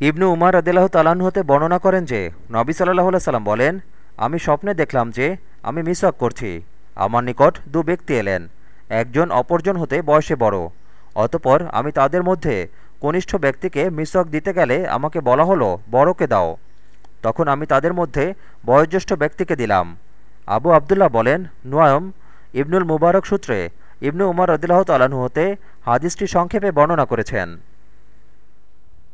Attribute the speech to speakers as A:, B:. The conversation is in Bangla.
A: ইবনু উমার আদিল্লাহ তালাহ হতে বর্ণনা করেন যে, নবী সাল্লাহ সাল্লাম বলেন, আমি স্বপ্নে দেখলাম যে, আমি মিসক করছি। আমার নিকট দু ব্যক্তি এলেন। একজন অপরজন হতে বয়সে বড়। অতপর আমি তাদের মধ্যে কনিষ্ঠ ব্যক্তিকে মিসক দিতে গেলে আমাকে বলা হলো, বড়কে দাও। তখন আমি তাদের মধ্যে বয়োজ্যেষ্ঠ ব্যক্তিকে দিলাম। আবু আবদুল্লাহ বলেন, নোয়ায়ম ইবনুল মুবারক সূত্রে ইবনু উমার রদিল্লাহ তালাহু হতে হাদিসটি সংক্ষেপে বর্ণনা করেছেন।